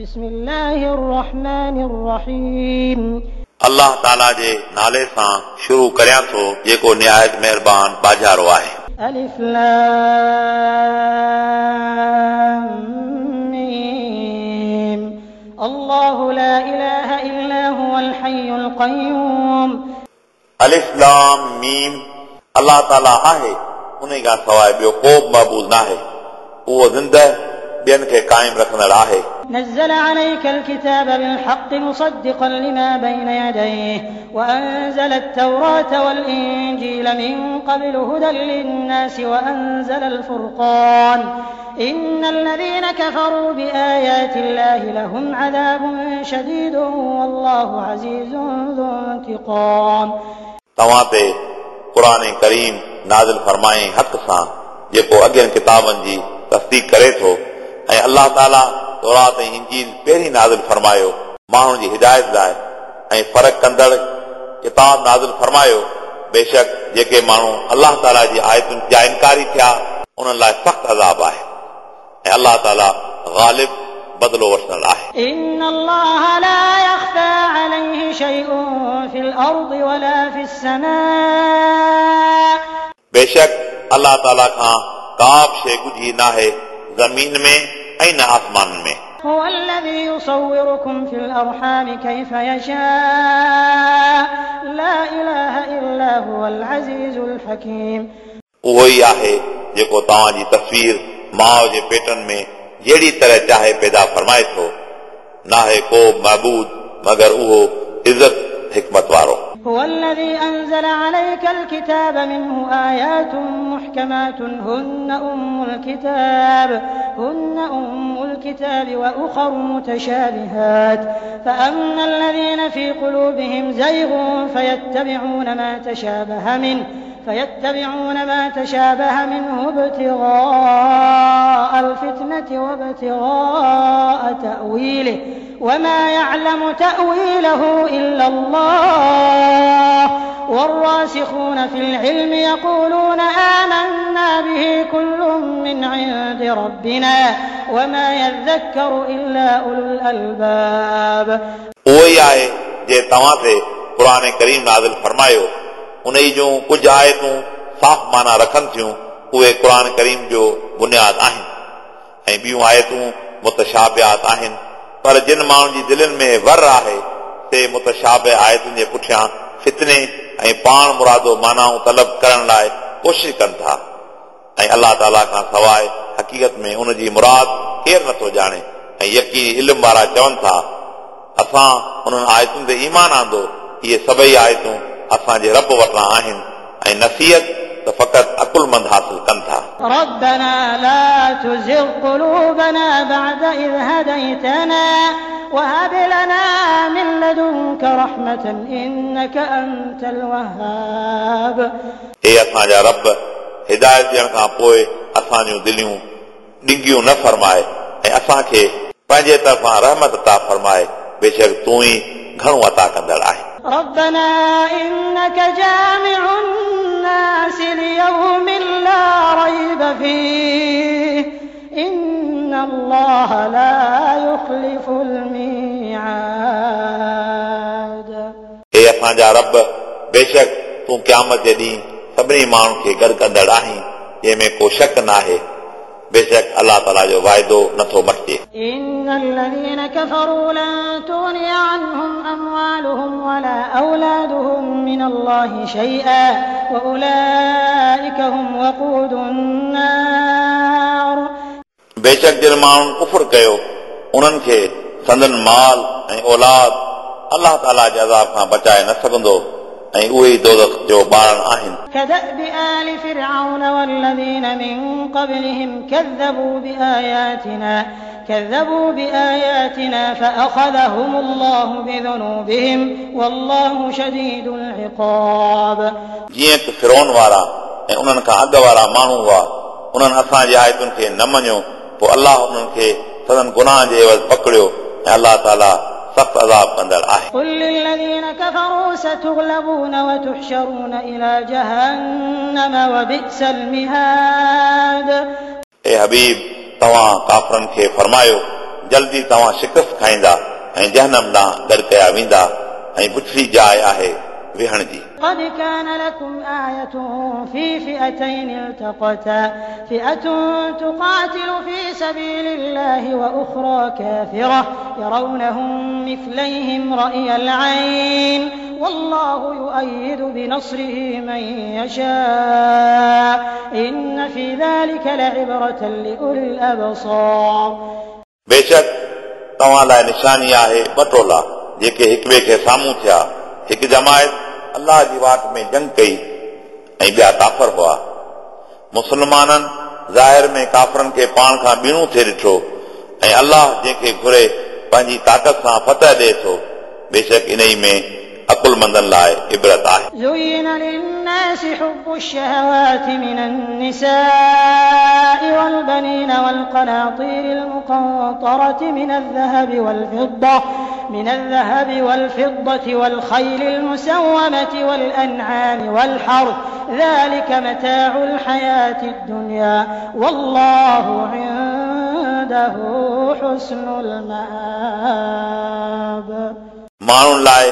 بسم الله الرحمن الرحيم الله تعالى جي نالي سان شروع ڪريان ٿو جيڪو نهايت مهربان ٻاجهارو آهي الف لام ميم الله لا اله الا هو الحي القيوم الف لام ميم الله تعالى آهي انهي کان سواءِ ٻيو ڪو معبود ناهي هو زندہ ॿियनि खे क़ाइमु रखंदड़ आहे نزل عليك الكتاب بالحق مصدقا لما بين يديه وأنزل التوراة والإنجيل من قبل هدى للناس وأنزل الفرقان إن الذين كفروا بآيات الله لهم عذاب شديد والله عزيز ذو انتقام तव्हां ते क़ुर करीम नाज़िल फरमाए हक़ सां जेको अॻियनि किताबनि जी तस्दीक करे थो ऐं अलाह ताला तौरात ऐं इंजील पहिरीं नाज़िल फरमायो माण्हुनि जी हिदायत लाइ ऐं फ़र्क़ु कंदड़ किताब नाज़िल फरमायो बेशक जेके माण्हू अलाह ताला जी आयतुनि जा इनकारी थिया उन्हनि लाइ सख़्तु अज़ाब आहे ऐं अलाह ताला ग़ालिब बदिलो वठंदड़ आहे إن الله لا يخفى عليه شيء في الأرض ولا في السماء बेशक अलाह ताला खां का बि शइ ॻुझी नाहे ज़मीन में ऐं न आसमाननि में هو الذي يصوركم في الأرحام كيف يشاء لا إله إلا هو العزيز الحكيم उहो ई आहे जेको तव्हांजी तस्वीर माउ जे पेटनि में जहिड़ी तरह चाहे पैदा फरमाए थो नाहे को महबूद मगर उहो इज़त حکمت وارو. هو الذي أنزل عليك الكتاب منه آيات محكمات. هن أم الكتاب هن أم الكتاب وأخر متشابهات. فأما الذين في قلوبهم زيغ فيتبعون ما تشابه من فيتبعون ما تشابه منه ابتغاء الفتنة وابتغاء تأويله. وما يعلم تأويله إلا الله والراسخون في العلم يقولون آمنا به كل من عند ربنا وما يذكر إلا أولو الألباب उहो ई आहे जे तव्हां ते क़ुर करीम नाज़िल फरमायो उन ई जूं कुझु आयतूं साफ़ माना रखनि थियूं उहे क़ुर करीम जो बुनियाद आहिनि ऐं ॿियूं आयतूं मुतशाबियात आहिनि پر جن ماڻهن جي دلن ۾ ور آهي سي متشابه آيتن جي پٺيان فتني ۽ پاڻ مرادو مانائون طلب ڪرڻ لاءِ ڪوشش ڪن ٿا. ۽ الله تعالى کان سواءِ حقيقت ۾ ان جي مراد ڪير نٿو ڄاڻي. ۽ يقيني علم وارا چون ٿا اسان انهن آيتن تي ايمان آندو. اهي سڀئي آيتون اسان جي رب وٽان آهن. ۽ نصيحت त फ़क़ति अकुलमंद हासिल कनि था ربنا لا تزغ قلوبنا بعد إذ هديتنا وهب لنا من لدنك رحمة إنك أنت الوهاب हे असांजा रब हिदायत ॾियण खां पोइ असां जूं दिलियूं ॾिंगियूं न फरमाए ऐं असांखे पंहिंजे तरफ़ां रहमत अता फरमाए बेशक तूं ई घणो अता कंदड़ आहे رَبَّنَا إِنَّكَ جَامِعُ النَّاسِ لِيَوْمٍ لَّا رَيْبَ فِيهِ ۚ. إِنَّ اللَّهَ لَا يُخْلِفُ الْمِيعَادَ. اي اسانجا رب بيشڪ تون قيامت جي ڏينهن سڀني ماڻهن کي گڏ ڪندڙ آهين جنهن ۾ کو شک ناهي بيشڪ الله تعالى جو واعدو نٿو مٽجي إن الذين كفروا لن تغني عنهم أموالهم أموالهم ولا أولادهم من الله شيئا وأولئك هم وقود النار बेशक जिन माण्हुनि कुफुर कयो उन्हनि खे संदन माल ऐं औलाद अलाह ताला जे अज़ाब खां बचाए न सघंदो ऐं उहे ई दोज़ख जो ॿारनि आहिनि كدأب آل فرعون والذين من قبلهم كذبوا بآياتنا كذبوا بآياتنا فأخذهم الله بذنوبهم والله شديد العقاب जीअं त फिरोन वारा ऐं उन्हनि खां अॻु वारा माण्हू हुआ उन्हनि असांजी आयतुनि खे न मञियो पोइ अलाह उन्हनि खे सदन गुनाह जे एवज़ पकड़ियो ऐं अलाह ताला सख़्तु अज़ाब कंदड़ आहे قل للذين كفروا ستغلبون وتحشرون إلى جهنم وبئس المهاد ए हबीब तव्हां काफ़रनि खे फरमायो जल्दी तव्हां शिकस्त खाईंदा ऐं जहनम ॾांहुं गॾु कया वेंदा ऐं पुछड़ी जाइ आहे विहण जी قد كان لكم آية في فئتين التقتا فئة تقاتل في سبيل الله وأخرى كافرة يرونهم مثليهم رأي العين والله يؤيد بنصره من يشاء إن في ذلك لعبرة لأولي الأبصار बेशक तव्हां लाइ निशानी आहे ॿ टोला जेके हिक ॿिए खे साम्हूं थिया हिकु जमायत अलाह जी वाट में जंग कई ऐं ॿिया काफ़र हुआ मुस्लमाननि ज़ाहिर में काफ़रनि खे पाण खां ॿीणो थिए ॾिठो ऐं अलाह जंहिंखे घुरे पंहिंजी ताक़त सां फतह ॾिए थो बेशक इन ई में अकुलमंदनि लाइ इबरत आहे زين للناس حب الشهوات من النساء والبنين والقناطير المقنطرة من الذهب والفضة من الذهب والفضة والخيل المسومة والأنعام والحرث ذلك متاع الحياة الدنيا والله عنده حسن المآب माण्हुनि लाइ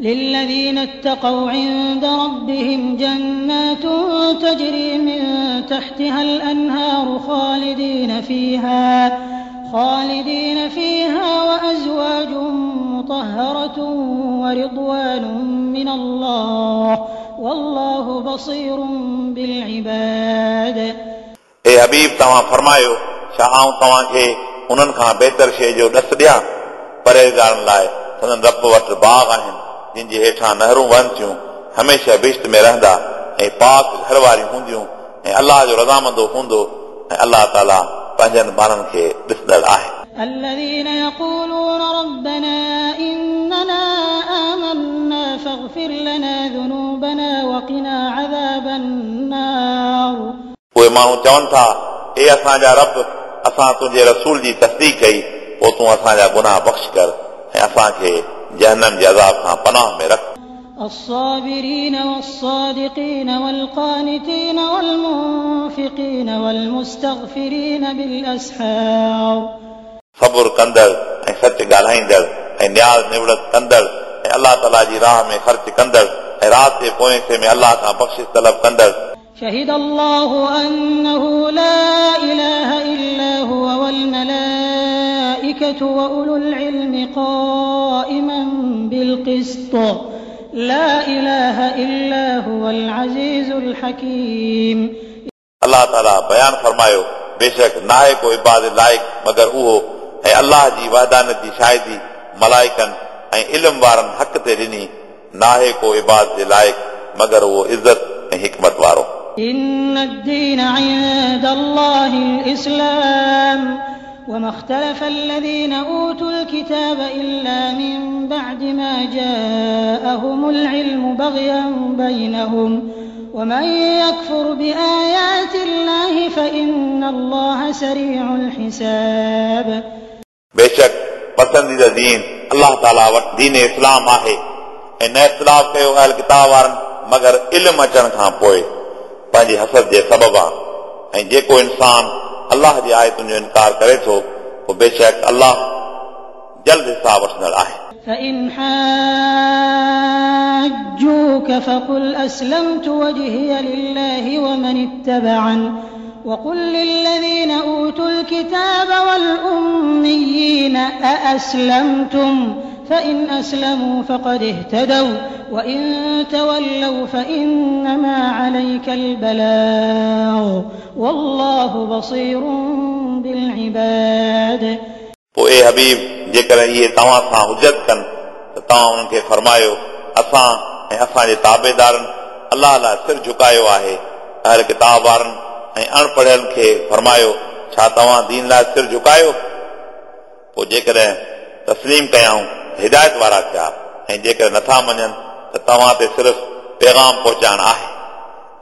للذين اتقوا عند ربهم جنات تجري من تحتها الأنهار خالدين فيها خالدين فيها وأزواج مطهرة ورضوان من الله والله بصير بالعباد हे हबीब तव्हां फरमायो छा आऊं तव्हांखे उन्हनि खां बहितर शइ जो ॾस ॾियां परहेज़गारनि लाइ संदन रब वटि बाग आहिनि जिन जे हेठां नहरूं वहनि थियूं हमेशह बिश्त में रहंदा ऐं पाक घर वारियूं हूंदियूं ऐं अलाह जो रज़ामंदो हूंदो ऐं अलाह ताला पंहिंजनि ॿारनि खे ॾिसंदड़ आहे الذين يقولون ربنا إننا آمنا فاغفر لنا ذنوبنا وقنا عذاب النار उहे माण्हू चवनि था हे असांजा रब असां तुंहिंजे रसूल जी तस्दीक कई पोइ तूं असांजा गुनाह बख़्श कर ऐं असांखे जहनम जे अज़ाब खां पनाह में रख الصابرين والصادقين والقانتين والمنفقين والمستغفرين بالأسحار सबुर कंदड़ ऐं सच ॻाल्हाईंदड़ ऐं न्याज़ निवड़त कंदड़ ऐं अलाह ताला जी राह में ख़र्च कंदड़ ऐं राति जे पोएं हिसे में अलाह खां बख़्शिश तलब कंदड़ شهد الله أنه لا إله إلا هو والملائكة وأولو العلم قائما بالقسط لا إله إلا هو العزيز الحكيم अलाह ताला बयानु फरमायो बेशक नाहे को इबाद लाइक़ मगर उहो ऐं अलाह जी वहदानत जी शाहिदी मलाइकनि ऐं इल्म वारनि हक़ ते ॾिनी नाहे को इबाद जे लाइक़ मगर उहो इज़त ऐं हिकमत वारो إن الدين عند الله الإسلام وما اختلف الذين أوتوا الكتاب إلا من بعد ما جاءهم العلم بغيا بينهم ومن يكفر بآيات الله فإن الله سريع الحساب बेशक पसंदीदा दीन अलाह ताला वटि दीन इस्लाम आहे ऐं न इख़्तिलाफ़ कयो अहल किताब वारनि मगर इल्म अचण खां पोइ पंहिंजी हसद जे सबबु आहे ऐं जेको इंसान अलाह जी आयतुनि जो इनकार करे थो पोइ बेशक अलाह जल्द हिसाब वठंदड़ आहे فإن حاجوك فقل أسلمت وجهي لله ومن اتبعن وقل للذين أوتوا الكتاب والأميين أأسلمتم فإن أسلموا فقد اهتدوا وإن تولوا فإنما عليك البلاغ والله بصير بالعباد पोइ ए हबीब जेकर इहे तव्हां सां हुजत कनि त तव्हां उन्हनि खे फरमायो असां ऐं असांजे ताबेदारनि अलाह लाइ सिर झुकायो आहे अहल किताब वारनि ऐं अणपढ़ियलनि खे फरमायो छा तव्हां दीन लाइ सिर झुकायो पोइ जेकॾहिं तस्लीम कयाऊं हिदायत वारा थिया ऐं जेकर नथा मञनि त तव्हां ते सिर्फ़ु पैगाम पहुचाइणु आहे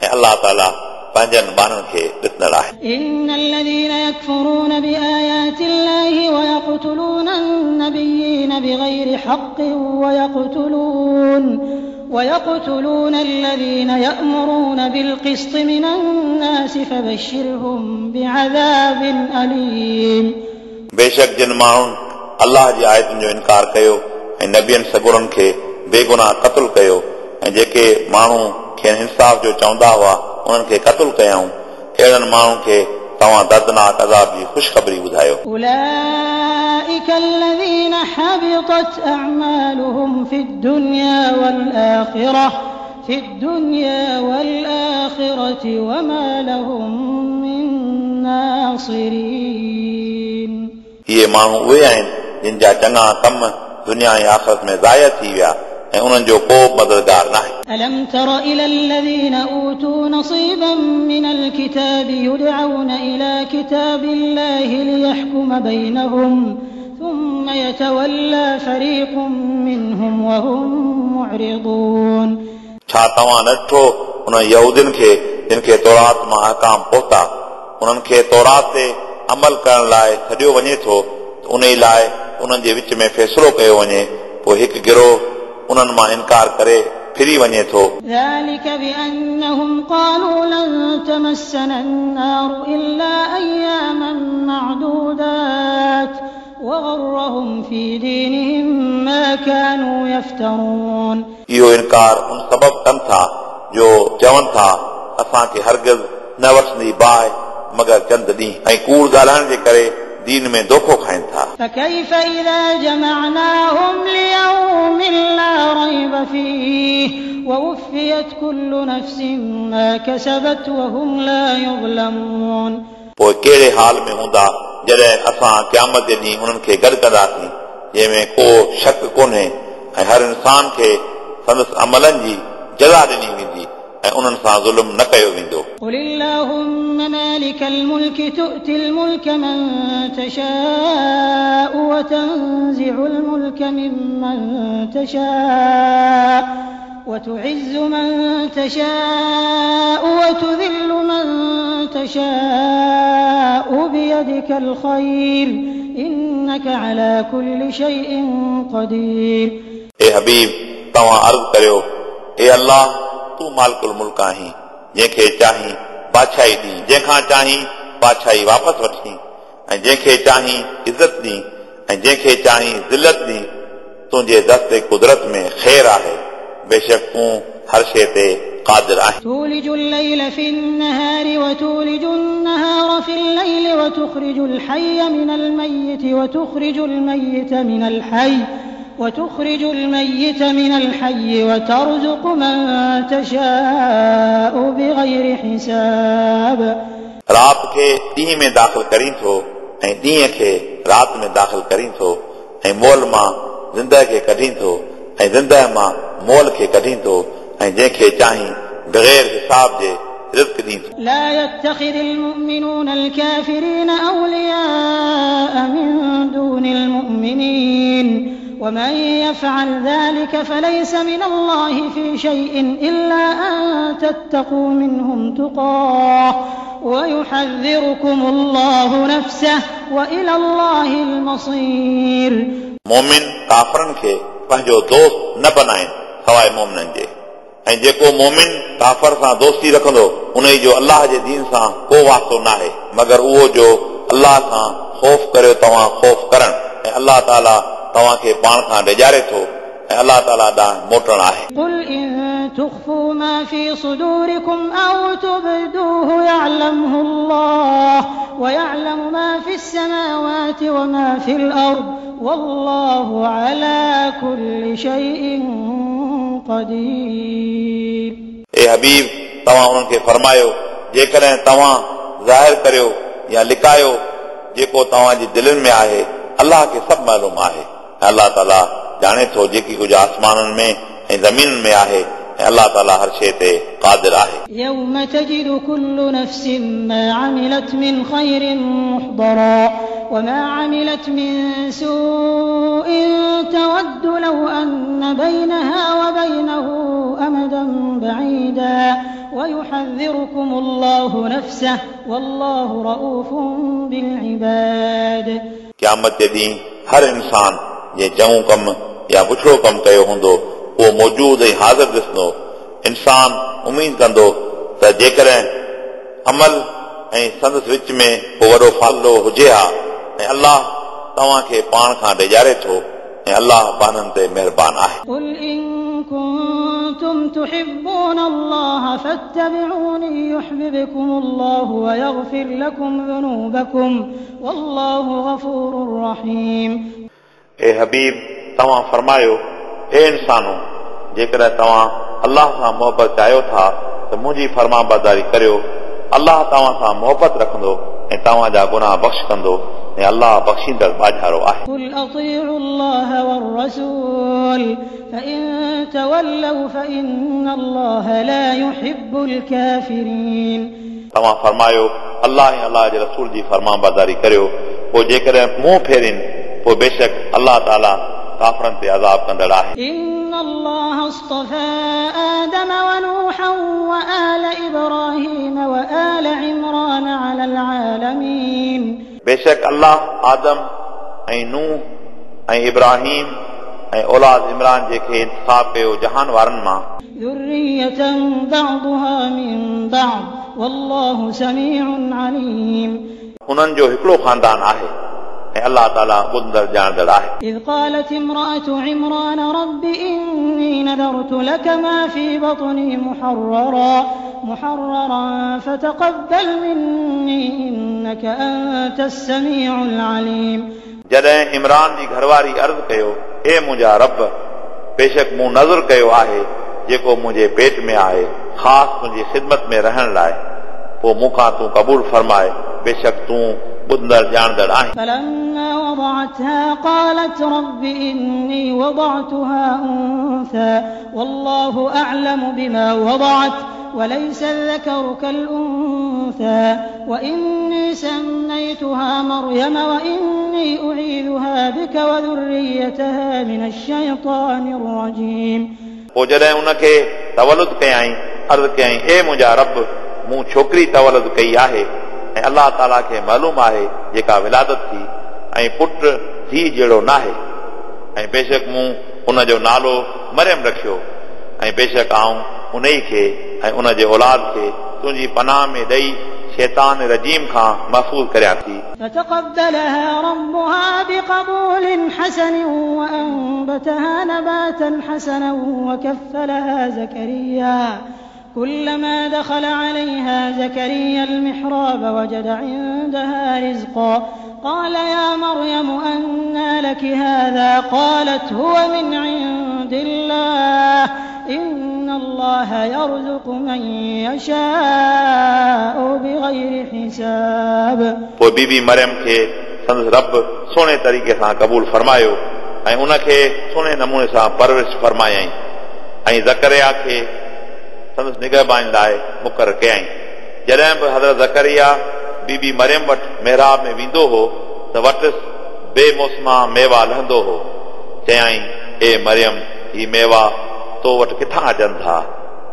ऐं अलाह ताला पंहिंजनि ॿारनि खे ॾिसंदड़ आहे إن الذين يكفرون بآيات الله ويقتلون النبيين بغير حق ويقتلون ويقتلون الذين يأمرون بالقسط من الناس فبشرهم بعذاب أليم बेशक जिन माण्हुनि अलाह जी आयतुनि जो इनकार कयो ऐं नबियनि सगुरनि खे बेगुनाह क़तल कयो ऐं जेके माण्हू खे इंसाफ़ जो चवंदा हुआ उन्हनि खे क़तल कयऊं अहिड़नि माण्हुनि खे तव्हां दर्दनाक अज़ाब जी ख़ुशख़बरी ॿुधायो أولئك الذين حبطت أعمالهم في الدنيا والآخرة في الدنيا والآخرة وما لهم من ناصرين इहे माण्हू उहे आहिनि जिन जा चङा कम दुनिया ऐं आख़िरत में ज़ाया थी विया ऐं उन्हनि जो को बि मददगार नाहे ألم تر إلى الذين أوتوا نصيبا من الكتاب يدعون إلى كتاب الله ليحكم بينهم ثم يتولى فريق منهم وهم معرضون छा तव्हां न ॾिठो उन यहूदियुनि खे जिन खे तौरात मां अहकाम पहुता उन्हनि खे तौरात ते अमल करण लाइ छॾियो वञे थो त उन ई लाइ उन्हनि जे विच में फ़ैसिलो कयो वञे पोइ हिकु गिरोह उन्हनि मां इनकार करे फिरी वञे थो ذلك بأنهم قالوا لن تمسنا النار إلا أياما معدودات وغرهم في دينهم ما كانوا يفترون इहो इनकार उन सबब कनि था जो चवनि था असांखे हरगिज़ न वठंदी बाहि मगर चंद ॾींहं ऐं कूड़ ॻाल्हाइण जे करे दीन में दोखो खाइनि था فكيف إذا جمعناهم ليوم لا ريب فيه ووفيت كل نفس ما كسبت وهم لا يظلمون पोइ कहिड़े हाल में हूंदा जॾहिं असां क़यामत जे ॾींहुं उन्हनि खे गॾु कंदासीं जंहिंमें को शक कोन्हे ऐं हर इंसान खे संदसि अमलनि जी जज़ा ॾिनी वेंदी ऐं उन्हनि सां ज़ुल्म न कयो वेंदो قل اللهم مالك الملك تؤتي الملك من تشاء وتنزع الملك ممن تشاء وتعز من تشاء وتذل من تشاء بيدك الخير إنك على كل شيء قدير ए हबीब तव्हां अर्ज़ु करियो ए अलाह तूं मालिकुल मुल्क आहीं जंहिंखे चाहीं बादशाही ॾी जंहिंखां चाहीं बादशाही वापसि वठी ऐं जंहिंखे चाहीं इज़त ॾी ऐं जंहिंखे चाहीं ज़िलत ॾी तुंहिंजे दस्ते कुदरत में ख़ैर आहे बेशक तूं हर शइ ते क़ादिर आहीं تولج الليل في النهار وتولج النهار في الليل وتخرج الحي من الميت وتخرج الميت من الحي وتخرج الميت من الحي وترزق من تشاء بغير حساب. رات کے ڏينهن میں داخل کریں تو ۽ ڏينهن کي رات میں داخل کریں تو ۽ مول ماں زندہ کے ڪڍين تو ۽ زندہ ماں مول کي ڪڍين ٿو ۽ کے چاہیں بغیر حساب دے رزق ڏين لا يتخذ المؤمنون الكافرين أولياء من دون المؤمنين. ومن يفعل ذلك فليس من الله في شيء إلا أن تتقوا منهم تقاه ويحذركم الله نفسه وإلى الله المصير मोमिन काफ़रनि खे पंहिंजो दोस्त न बनाइनि सवाइ मोमिननि जे ऐं जेको मोमिन काफ़र सां दोस्ती रखंदो उन जो अलाह जे दीन सां को वास्तो नाहे मगर उहो जो अलाह सां ख़ौफ़ करियो तव्हां ख़ौफ़ करणु ऐं अलाह ताला तव्हांखे पाण खां डिॼारे थो ऐं अलाह ताला ॾांहुं मोटणु आहे قل إن تخفوا ما في صدوركم أو تبدوه يعلمه الله ويعلم ما في السماوات وما في الأرض والله على كل شيء قدير ए हबीब तव्हां उन्हनि खे फरमायो जेकॾहिं तव्हां ज़ाहिर करियो या लिकायो जेको तव्हांजी दिलनि में आहे अलाह खे सभु मालूम आहे ऐं अलाह ताला ॼाणे थो जेकी कुझु आसमाननि में ऐं ज़मीन में आहे ऐं अलाह ताला हर शइ ते क़ादिर आहे يوم تجد كل نفس ما عملت من خير محضرا وما عملت من سوء تود لو أن بينها وبينه أمدا بعيدا ويحذركم الله نفسه والله رؤوف بالعباد क़यामत जे ॾींहुं हर इंसान जंहिं चङो कमु या बुछड़ो कमु कयो हूंदो उहो मौजूदु ऐं हाज़िर ॾिसंदो इंसान उमीद कंदो त जेकॾहिं अमल ऐं संदसि विच में को वॾो फ़ाइदो हुजे हा ऐं अलाह तव्हांखे पाण खां ॾेजारे थो ऐं अलाह पाननि ते महिरबान आहे قل إن كنتم تحبون الله فاتبعوني يحببكم الله ويغفر لكم ذنوبكم والله غفور رحيم ए हबीब तव्हां फरमायो ए इंसानो जेकॾहिं तव्हां अलाह सां मोहबत चाहियो था त मुंहिंजी फर्मा बरदारी करियो अलाह तव्हां सां मोहबत रखंदो ऐं तव्हांजा गुनाह बख़्श कंदो ऐं अलाह बख़्शींदड़ बाझारो आहे قل أطيعوا الله والرسول فإن تولوا فإن الله لا يحب الكافرين तव्हां फरमायो अलाह ऐं अलाह जे रसूल जी फर्मा बरदारी करियो पोइ जेकॾहिं मुंहुं फेरिन पोइ बेशक अलाह ताला काफ़रनि ते अज़ाब कंदड़ आहे إن الله اصطفى آدم ونوحا وآل إبراهيم وآل عمران على العالمين बेशक अलाह आदम ऐं नूह ऐं इब्राहिम ऐं औलाद इमरान जेके इंतिखाब कयो जहान वारनि मां ذرية بعضها من بعض والله سميع عليم उन्हनि जो हिकिड़ो ख़ानदान आहे ऐं अलाह ताला ॿुधंदड़ ॼाणंदड़ आहे إذ قالت امرأة عمران رب إني نذرت لك ما في بطني محررا محررا فتقبل مني إنك أنت السميع العليم जॾहिं इमरान जी घरवारी अर्ज़ु कयो हे मुंहिंजा रब बेशक मूं नज़र कयो आहे जेको मुंहिंजे पेट में आहे ख़ासि तुंहिंजी ख़िदमत में रहण लाइ पोइ मूंखां तूं क़बूल फरमाए बेशक तूं ॿुधंदड़ ॼाणंदड़ आहीं فلما وضعتها قالت رب إني وضعتها أنثى والله أعلم بما وضعت وليس الذكر كالأنثى وإني سميتها مريم وإني أعيذها بك وذريتها من الشيطان الرجيم पोइ जॾहिं उनखे तवलुद कयई अर्ज़ु कयई ए मुंहिंजा रब मूं छोकिरी तवलुद कई आहे ऐं अलाह ताला खे मालूम आहे जेका विलादत थी ऐं पुट थी जहिड़ो नाहे ऐं बेशक मूं उनजो नालो मरियम रखियो ऐं बेशक आऊं उन ई खे ऐं उनजे औलाद खे तुंहिंजी पनाह में ॾेई शैतान रजीम खां महफ़ूज़ करियां थी فتقبلها ربها بقبول حسن وأنبتها نباتا حسنا وكفلها زكريا كلما دخل عليها زكريا المحراب وجد عندها رزقا قال يا مريم أنى لك هذا قالت هو من عند الله إن الله يرزق من يشاء بغير حساب पोइ बीबी मरियम खे संदसि रब सुहिणे तरीक़े सां क़बूल फरमायो ऐं उनखे सुहिणे नमूने सां परवरिश फरमायई ऐं ज़करिया खे संदसि निगहबानी लाइ मुक़ररु कयई जॾहिं बि हज़रत ज़करिया बीबी मरियम वटि महिराब में वेंदो हो त वटि बेमौसमा मेवा लहंदो हो चयाई ए मरियम ही मेवा तो वटि किथां अचनि था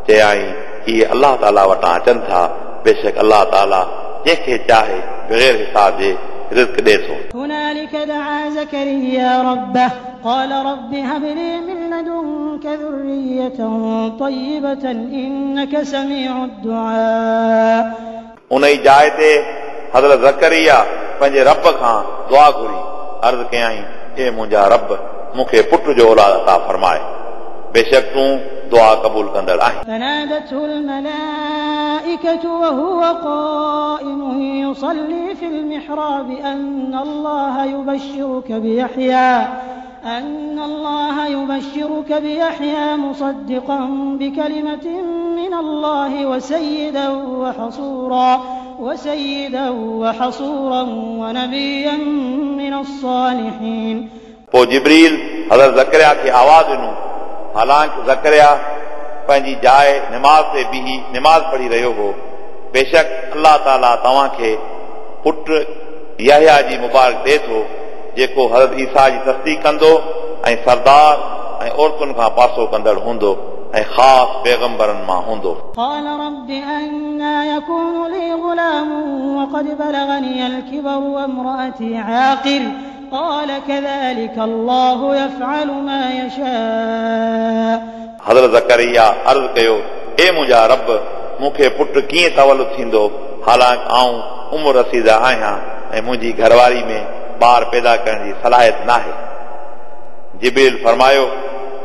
चयाई ही अलाह ताला वटां अचनि था बेशक अलाह ताला जंहिंखे चाहे बग़ैर हिसाब जे रिज़्क ॾे थो هنالك دعا زكريا ربه قال رب هب لي من لدنك ذرية طيبة إنك سميع الدعاء उन ई जाइ ते हज़रत ज़करिया पंहिंजे रब खां दुआ घुरी अर्ज़ु कयई ए मुंहिंजा रब मूंखे पुट जो औलाद अता फरमाए बेशक तूं दुआ क़बूल कंदड़ आहीं فنادته الملائكة وهو قائم يصلي في المحراب أن الله يبشرك بيحيى أن الله يبشرك بيحيى مصدقا بكلمة من الله وسيدا وحصورا وسيدا وحصورا ونبيا من الصالحين पोइ जिबरील हज़रत ज़करिया खे आवाज़ ॾिनो हालांकि ज़करिया पंहिंजी जाइ निमाज़ ते बीही निमाज़ पढ़ी रहियो हो बेशक अलाह ताला तव्हांखे पुट यहया जी मुबारक ॾिए थो जेको हज़रत ईसा जी तस्दीक कंदो ऐं सरदार ऐं औरतुनि खां पासो कंदड़ हूंदो ऐं ख़ासि पैगंबरनि मां हूंदो قال رب أنا يكون لي غلام وقد بلغني الكبر وامرأتي عاقر قال كذلك الله يفعل ما يشاء हज़रत ज़करिया अर्ज़ु कयो हे मुंहिंजा रब मूंखे पुटु कीअं तवल थींदो हालांकि आऊं उमिरि रसीदा आहियां ऐं मुंहिंजी घरवारी में ॿार पैदा करण जी सलाहियत नाहे जिबेल फरमायो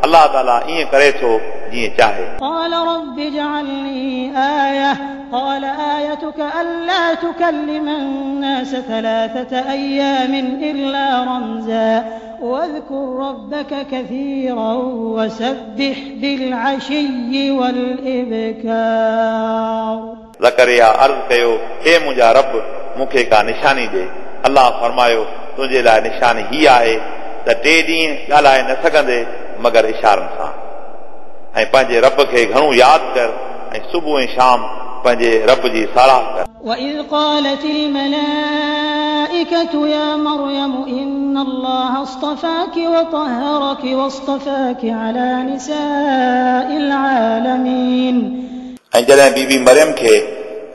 अलाह ताला ईअं करे थो जीअं चाहे قال رب اجعل لي آية قال آيتك ألا تكلم الناس ثلاثة أيام إلا رمزا واذكر ربك كثيرا وسبح بالعشي والإبكار ज़करिया अर्ज़ु कयो हे मुंहिंजा रब मूंखे का निशानी ॾे अलाह फरमायो तुंहिंजे लाइ निशानी हीअ आहे त टे ॾींहं ॻाल्हाए न सघंदे मगर इशारनि सां ऐं पंहिंजे रब खे घणो यादि कर ऐं सुबुह ऐं शाम पंहिंजे रब जी साराह कर وإذ قالت الملائكة يا مريم إن الله اصطفاك وطهرك واصطفاك على نساء العالمين ऐं जॾहिं बीबी मरियम खे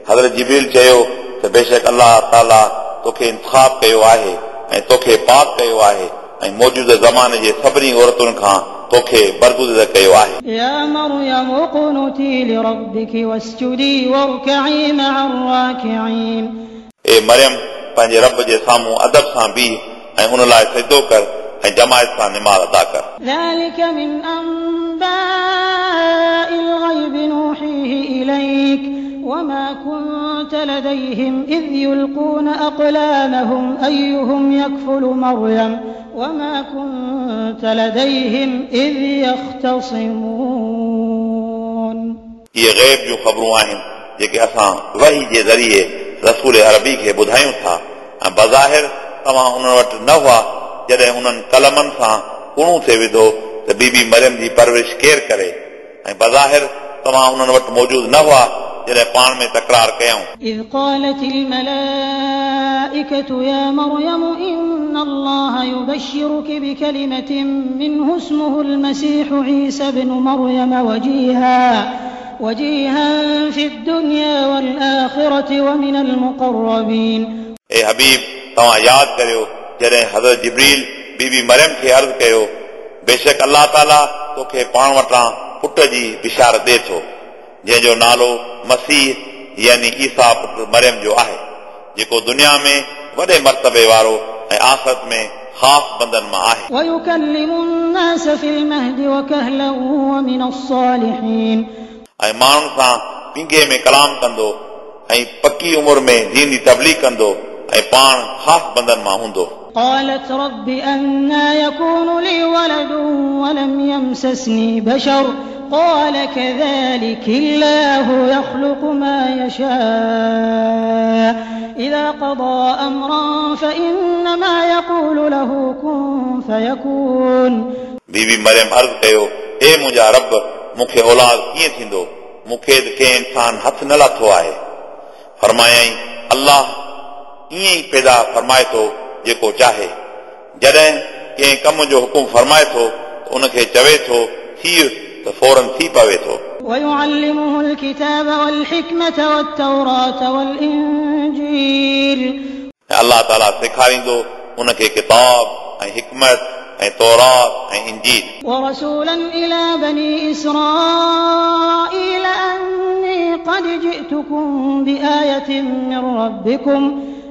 हज़रत जिबील चयो त बेशक अलाह ताला तोखे इंतिखाब कयो आहे ऐं तोखे पाक कयो आहे ऐं मौजूदह ज़माने जे सभिनी औरतुनि खां तोखे बरगुज़ कयो आहे يا مريم اقنتي لربك واسجدي واركعي مع الراكعين ए मरियम पंहिंजे रब जे साम्हूं अदब सां बीह ऐं हुन लाइ सजदो कर ऐं जमायत सां निमाज़ अदा कर ذلك من أنباء الغيب نوحيه إليك وما كنت لديهم إذ يلقون أقلامهم أيهم يكفل مريم وما كنت لديهم إذ يختصمون इहे ग़ैब जूं ख़बरूं आहिनि जेके असां वही जे ज़रिए रसूल अरबी खे ॿुधायूं था ऐं बज़ाहिर तव्हां उन्हनि वटि न हुआ जॾहिं उन्हनि कलमनि सां कुणू थे विधो त बीबी मरियम जी परवरिश केरु करे ऐं बज़ाहिर तव्हां उन्हनि वटि मौजूदु न हुआ जॾहिं पाण में तकरार कयऊं إذ قالت الملائكة يا مريم إن الله يبشرك بكلمة منه اسمه المسيح عيسى بن مريم وجيها وجيها في الدنيا والآخرة ومن المقربين ए हबीब तव्हां यादि करियो जॾहिं हज़रत जिबरील बीबी मरियम खे अर्ज़ु कयो बेशक अलाह ताला तोखे पाण वटां पुट जी बिशारत ॾिए थो جنهن جو نالو مسيح يعني عيسيٰ مريم جو آهي جيڪو دنيا ۾ وڏي مرتبي وارو ۽ آخرت ۾ خاص بندن مان آهي ۽ ماڻهن سان پينگهي ۾ ڪلام ڪندو ۽ پڪي عمر ۾ دين جي تبليغ ڪندو ۽ پاڻ خاص بندن مان هوندو قالت رب أنا يكون لي ولد ولم يمسسني بشر قال كذلك الله يخلق ما يشاء إذا قضى أمرا فإنما يقول له كن فيكون बीबी मरियम अर्ज़ु कयो हे मुंहिंजा रब मूंखे औलाद कीअं थींदो मूंखे त कंहिं इंसान हथ न लाथो आहे फरमायई अलाह ईअं ई पैदा फरमाए थो जेको चाहे जॾहिं कंहिं कम जो हुकुम फरमाए थो त उनखे चवे थो थी त फौरन थी पवे थो ويعلمه الكتاب والحكمة والتوراة والإنجيل ऐं अलाह ताला सेखारींदो उनखे किताब ऐं हिकमत ऐं तौरात ऐं इंजील ورسولا إلى بني إسرائيل أني قد جئتكم بآية من ربكم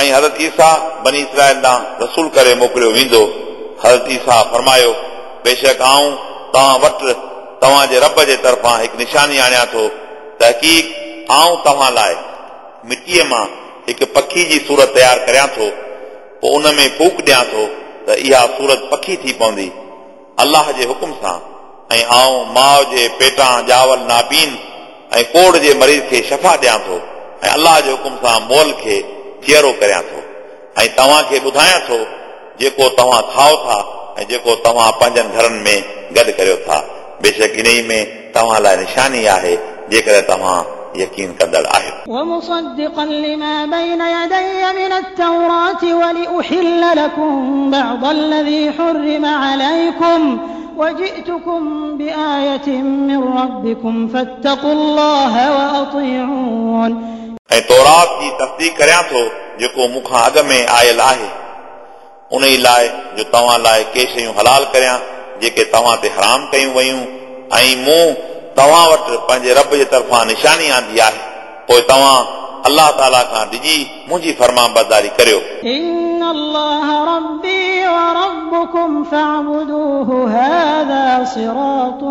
۽ حضرت عيسيٰ بني اسرائيل ڏانهن رسول ڪري موڪليو ويندو. حضرت عيسيٰ فرمايو بيشڪ آئون توهان وٽ توهان جي رب جي طرفان هڪ نشاني آڻيان ٿو. تحقيق آئون توهان لاءِ. مٽيءَ مان هڪ پکي جي صورت تيار ڪريان ٿو. پوءِ ان ۾ ڦوڪ ڏيان ٿو ته اها صورت پکي ٿي پوندي. الله جي حڪم سان. ۽ آئون ماءُ جي پيٽان ڄاول نابين ۽ ڪوڙهه جي مريض کي شفا ڏيان ٿو. ۽ الله جي حڪم سان مئل کي चेरो करियां थो ऐं तव्हांखे ॿुधायां थो जेको तव्हां खाओ था ऐं जेको तव्हां पंहिंजनि घरनि में गॾु करियो था बेशक इन ई में तव्हां लाइ निशानी आहे जेकॾहिं तव्हां यकीन कंदड़ आहियो ومصدقا لما بين يدي من التوراة ولأحل لكم بعض الذي حرم عليكم وجئتكم بآية من ربكم فاتقوا الله وأطيعون ऐं तौरात जी तस्दीक करियां थो जेको मूंखां अॻ में आयल आहे उन ई लाइ जो तव्हां लाइ के शयूं हलाल करियां जेके तव्हां ते हराम कयूं वयूं ऐं मूं तव्हां वटि पंहिंजे रब जे तरफ़ां निशानी आंदी आहे पोइ तव्हां अलाह ताला खां डिॼी मुंहिंजी फर्मा बरदारी करियो إن الله ربي وربكم فاعبدوه هذا صراط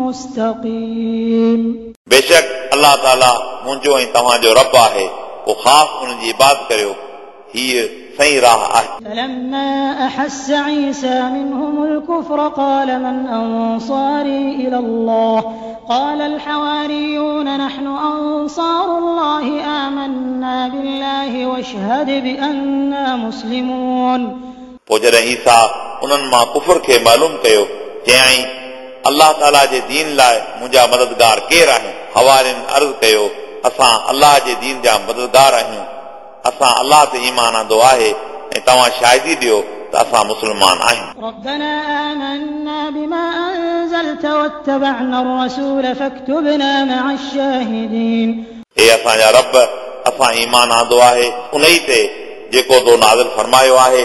مستقيم बेशक अलाह ताला मुंहिंजो ऐं तव्हांजो रब आहे पोइ ख़ासि उन जी इबादत करियो हीअ सही राह आहे فلما أحس عيسى منهم الكفر قال من أنصاري إلى الله قال الحواريون نحن أنصار الله آمنا بالله واشهد بأننا مسلمون पोइ जॾहिं ईसा उन्हनि मां कुफर खे मालूम कयो चयाईं अलाह ताला जे दीन लाइ मुंहिंजा मददगार केरु आहिनि हवारियुनि अर्ज़ु कयो असां अलाह जे दीन जा मददगार आहियूं असां अलाह ते ईमान आंदो आहे ऐं तव्हां शाहिदी ॾियो त असां मुस्लमान आहियूं ربنا آمنا بما أنزلت واتبعنا الرسول فاكتبنا مع الشاهدين हे असांजा रब असां ईमान आंदो आहे उन ई ते जेको तो नाज़िल फरमायो आहे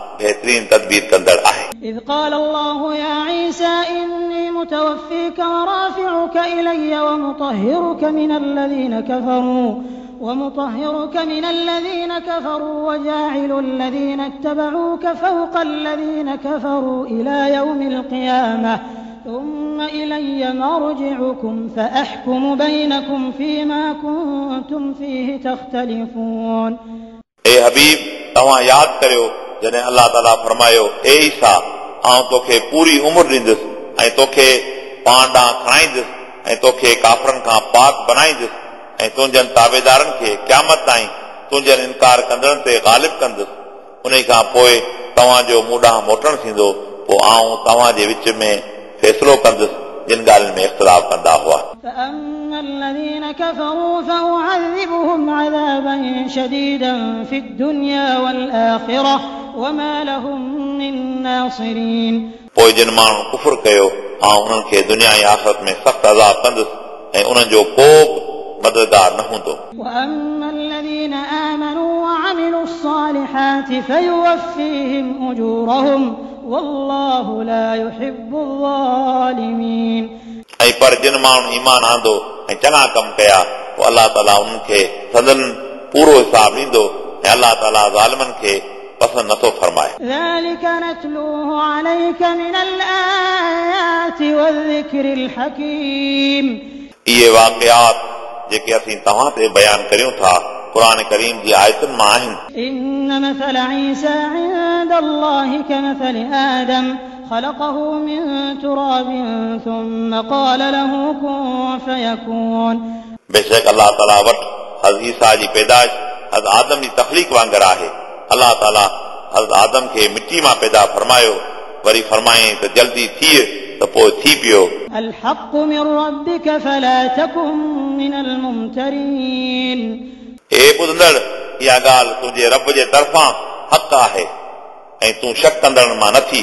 बहितरीन तदबीर कंदड़ आहे إذ قال الله يا عيسى إني متوفيك ورافعك إلي ومطهرك من الذين كفروا ومطهرك من الذين كفروا وجاعل الذين اتبعوك فوق الذين كفروا إلى يوم القيامة ثم إلي مرجعكم فأحكم بينكم فيما كنتم فيه تختلفون ए हबीब तव्हां यादि करियो جڏهن الله تالا فرمايو اي ئي سا آئون توکي پوري عمر ڏيندس ۽ توکي پاڻ ڏانهن کڻائيندس ۽ توکي ڪافرن کان پاڪ بنائيندس ۽ تنهنجن تابيدارن کي قيامت تائين تنهنجن انڪار ڪندڙن تي غالب ڪندس ان کان پوءِ توهان جو مڊانهه موٽڻ ٿيندو پوءِ آئون توهان جي وچ ۾ فيصلو ڪندس جن ڳالهين ۾ اختلاف ڪندا هئا الذين كفروا فأعذبهم عذابا شديدا في الدنيا والآخرة وما لهم من ناصرين पोइ जिन माण्हू कुफुर कयो ऐं उन्हनि खे दुनिया ऐं आख़िरत में सख़्तु अज़ाब कंदुसि ऐं उन्हनि जो को बि मददगार न हूंदो وأما الذين آمنوا وعملوا الصالحات فيوفيهم أجورهم والله لا يحب الظالمين ऐं पर जिन माण्हू ईमान आंदो ऐं चङा कम कया पोइ अलाह ताला उन्हनि खे सदन पूरो हिसाब ॾींदो ऐं अलाह ताला ज़ालिमनि खे पसंदि नथो फरमाए ذلك نتلوه عليك من الآيات والذكر الحكيم इहे वाक़ियात जेके असीं तव्हां ते बयानु करियूं था क़ुर करीम जी आयतुनि मां आहिनि إن مثل عيسى عند الله كمثل آدم خلقه من تراب ثم قال له كن فيكون बेशक अलाह ताला वटि हज़ ईसा जी पैदाइश हज़ आदम जी तख़लीक वांगुरु आहे अलाह ताला हज़ आदम खे मिटी मां पैदा फरमायो वरी फरमायईं त जल्दी थिए त पोइ थी पियो الحق من ربك فلا تكن من الممترين हे ॿुधंदड़ इहा ॻाल्हि तुंहिंजे रब जे तरफ़ां हक़ आहे ऐं तूं शक कंदड़ मां न थी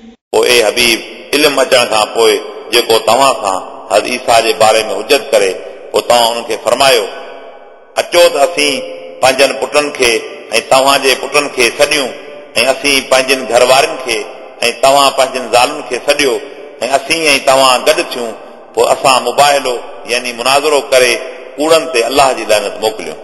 پوءِ اي حبيب علم اچڻ کان پوءِ جيڪو توهان کان هز ايسا جي باري ۾ حجت ڪري پوءِ توهان هنن کي فرمايو. اچو ته اسين پنهنجن پٽن کي ۽ توهان جي پٽن کي سڏيون ۽ اسين پنهنجن گهر وارن کي ۽ توهان پنهنجن زالن کي سڏيو ۽ اسين ۽ توهان گڏ ٿيون پوءِ اسان مباهلو يعني منازرو ڪري ڪوڙن تي الله جي لعنت موڪليون